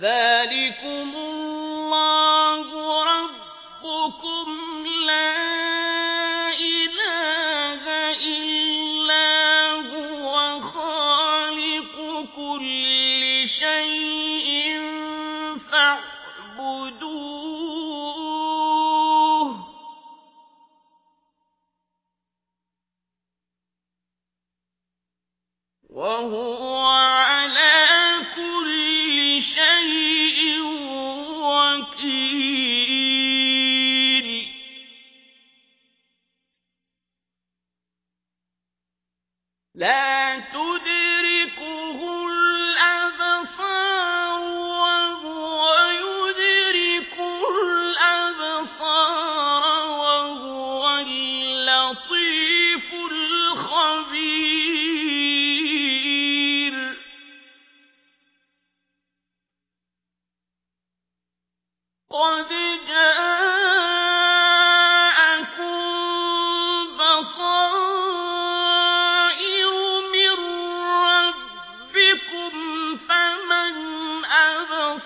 ذلكم الله ربكم لا تدركه الأبصار وهو اللطيف الخبير. قد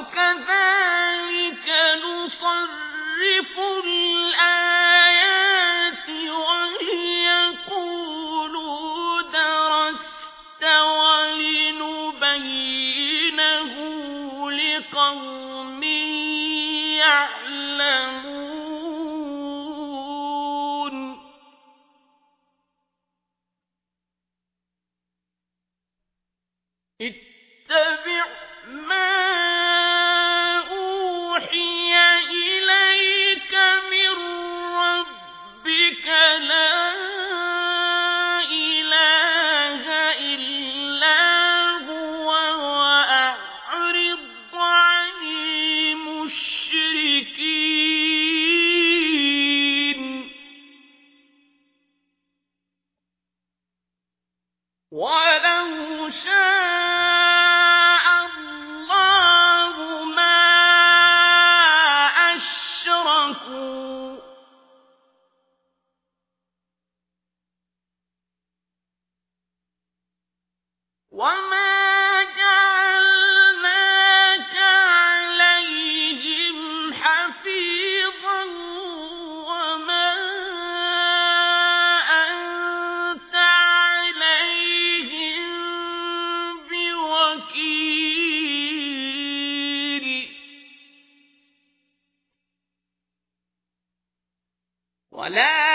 وكذلك نصرف الآيات درست لقوم يعلمون. اتبع ما ولو شاء الله ما أشركوا وما لا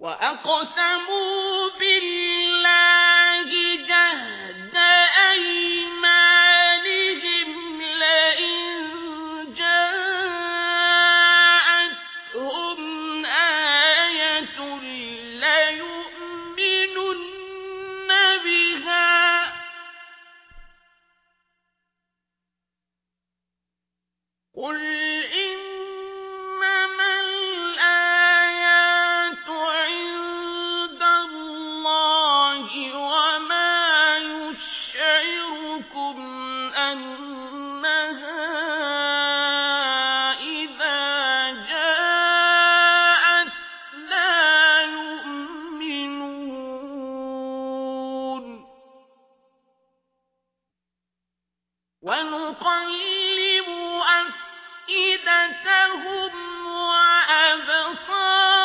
وأقسموا ونقلب أفئدتهم وأبصارهم